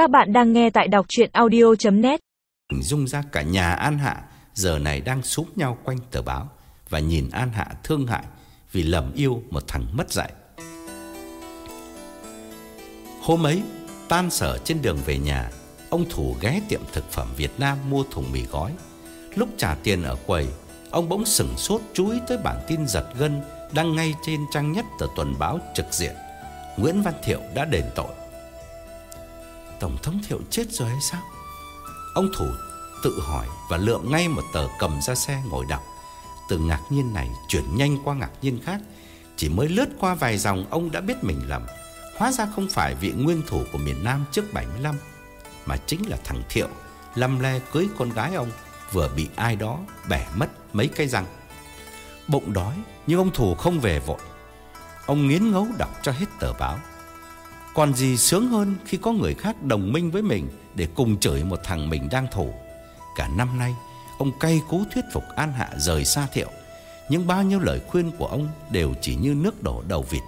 Các bạn đang nghe tại đọc chuyện audio.net dung ra cả nhà An Hạ giờ này đang xúm nhau quanh tờ báo và nhìn An Hạ thương hại vì lầm yêu một thằng mất dạy. Hôm ấy, tan sở trên đường về nhà, ông Thủ ghé tiệm thực phẩm Việt Nam mua thùng mì gói. Lúc trả tiền ở quầy, ông bỗng sửng sốt chú ý tới bản tin giật gân đăng ngay trên trang nhất tờ tuần báo trực diện. Nguyễn Văn Thiệu đã đền tội. Tổng thống Thiệu chết rồi hay sao? Ông Thủ tự hỏi và lượm ngay một tờ cầm ra xe ngồi đọc. Từ ngạc nhiên này chuyển nhanh qua ngạc nhiên khác. Chỉ mới lướt qua vài dòng, ông đã biết mình lầm. Hóa ra không phải vị nguyên thủ của miền Nam trước 75 Mà chính là thằng Thiệu Lâm le cưới con gái ông, Vừa bị ai đó bẻ mất mấy cây răng Bụng đói, Nhưng ông Thủ không về vội Ông nghiến ngấu đọc cho hết tờ báo còn gì sướng hơn khi có người khác đồng minh với mình Để cùng chửi một thằng mình đang thủ Cả năm nay, Ông cay cú thuyết phục An Hạ rời xa Thiệu. Nhưng bao nhiêu lời khuyên của ông Đều chỉ như nước đổ đầu vịt.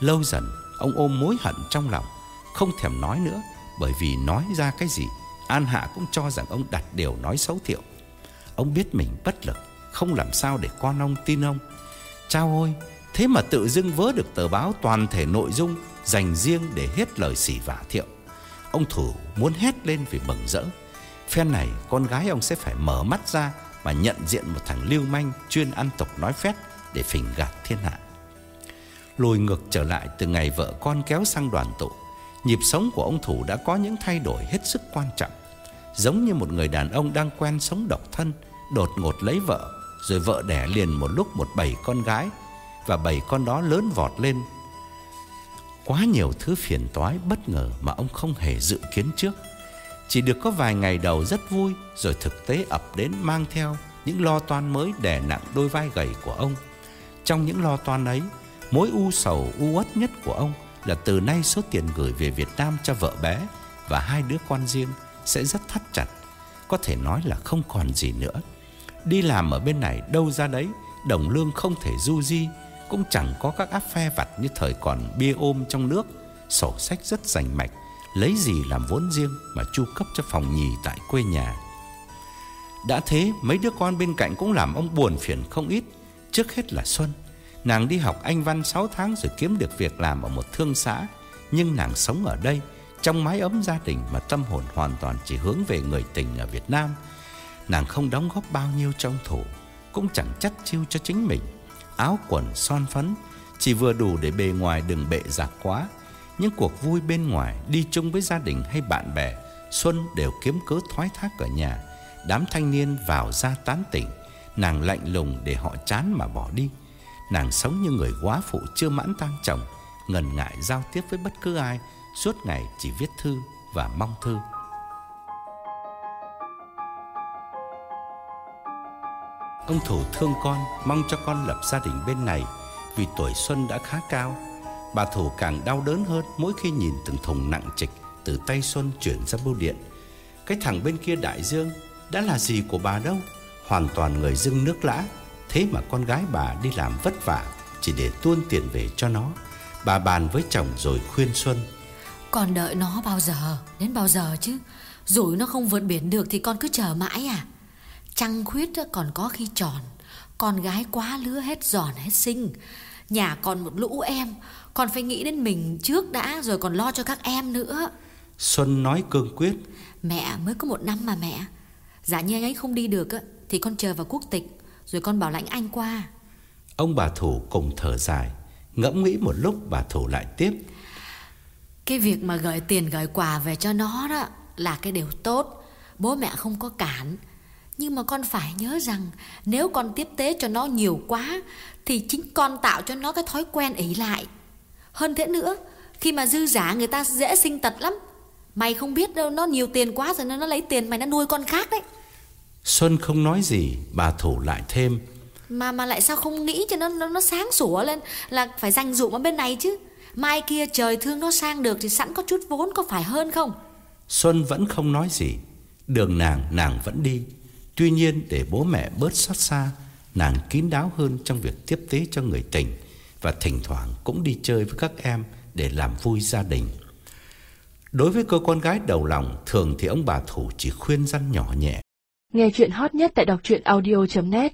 Lâu dần, Ông ôm mối hận trong lòng, Không thèm nói nữa, Bởi vì nói ra cái gì, An Hạ cũng cho rằng ông đặt điều nói xấu thiệu. Ông biết mình bất lực, Không làm sao để con ông tin ông. Chao ôi Thế mà tự dưng vớ được tờ báo toàn thể nội dung Dành riêng để hết lời xỉ vả thiệu. Ông Thủ muốn hét lên vì mừng rỡ. Phen này, con gái ông sẽ phải mở mắt ra Mà nhận diện một thằng lưu manh Chuyên ăn tục nói phét Để phình gạt thiên hạ. Lùi ngược trở lại từ ngày vợ con kéo sang đoàn tụ, Nhịp sống của ông Thủ đã có những thay đổi hết sức quan trọng. Giống như một người đàn ông đang quen sống độc thân, Đột ngột lấy vợ, Rồi vợ đẻ liền một lúc một bảy con gái và bảy con đó lớn vọt lên. Quá nhiều thứ phiền toái bất ngờ mà ông không hề dự kiến trước. Chỉ được có vài ngày đầu rất vui Rồi thực tế ập đến mang theo những lo toan mới đè nặng đôi vai gầy của ông. Trong những lo toan ấy Mối u sầu u uất nhất của ông là từ nay số tiền gửi về Việt Nam cho vợ bé và hai đứa con riêng sẽ rất thắt chặt, có thể nói là không còn gì nữa. Đi làm ở bên này đâu ra đấy, đồng lương không thể du di, cũng chẳng có các áp phe vặt như thời còn bia ôm trong nước, sổ sách rất rành mạch, lấy gì làm vốn riêng mà chu cấp cho phòng nhì tại quê nhà. Đã thế, mấy đứa con bên cạnh cũng làm ông buồn phiền không ít, trước hết là Xuân. Nàng đi học Anh văn 6 tháng rồi kiếm được việc làm ở một thương xã, nhưng nàng sống ở đây trong mái ấm gia đình mà tâm hồn hoàn toàn chỉ hướng về người tình ở Việt Nam. Nàng không đóng góp bao nhiêu trong thủ, cũng chẳng chắc chiêu cho chính mình. Áo quần son phấn chỉ vừa đủ để bề ngoài đừng bệ giặc quá. Những cuộc vui bên ngoài đi chung với gia đình hay bạn bè, Xuân đều kiếm cớ thoái thác ở nhà. Đám thanh niên vào ra tán tỉnh, nàng lạnh lùng để họ chán mà bỏ đi. Nàng sống như người quá phụ chưa mãn tang chồng, ngần ngại giao tiếp với bất cứ ai, suốt ngày chỉ viết thư và mong thư. Ông thủ thương con, mong cho con lập gia đình bên này. Vì tuổi xuân đã khá cao. Bà thủ càng đau đớn hơn mỗi khi nhìn từng thùng nặng trịch từ tay Xuân chuyển ra bưu điện. Cái thằng bên kia đại dương đã là gì của bà đâu, hoàn toàn người dưng nước lã. Thế mà con gái bà đi làm vất vả Chỉ để tuôn tiền về cho nó. Bà bàn với chồng rồi khuyên Xuân. Còn đợi nó bao giờ Đến bao giờ chứ? Rồi nó không vượt biển được thì con cứ chờ mãi à? Trăng khuyết còn có khi tròn. Con gái quá lứa hết giòn hết xinh. Nhà còn một lũ em. Con phải nghĩ đến mình trước đã Rồi còn lo cho các em nữa. Xuân nói cương quyết. Mẹ mới có một năm mà mẹ. Giả như anh ấy không đi được Thì con chờ vào quốc tịch rồi con bảo lãnh anh qua. Ông bà Thủ cùng thở dài. Ngẫm nghĩ một lúc bà Thủ lại tiếp. Cái việc mà gửi tiền gửi quà về cho nó đó Là cái điều tốt. Bố mẹ không có cản Nhưng mà con phải nhớ rằng Nếu con tiếp tế cho nó nhiều quá Thì chính con tạo cho nó cái thói quen ý lại. Hơn thế nữa Khi mà dư giả người ta dễ sinh tật lắm. Mày không biết đâu Nó nhiều tiền quá rồi nó lấy tiền mày nó nuôi con khác đấy. Xuân không nói gì Bà Thủ lại thêm. Mà mà lại sao không nghĩ cho nó nó, nó sáng sủa lên Là phải dành dụm ở bên này chứ. Mai kia trời thương nó sang được Thì sẵn có chút vốn có phải hơn không? Xuân vẫn không nói gì. Đường nàng nàng vẫn đi Tuy nhiên để bố mẹ bớt xót xa Nàng kín đáo hơn trong việc tiếp tế cho người tình Và thỉnh thoảng cũng đi chơi với các em Để làm vui gia đình Đối với cô con gái đầu lòng, thường thì ông bà Thủ chỉ khuyên răn nhỏ nhẹ. Nghe chuyện hot nhất tại đọc truyện audio.net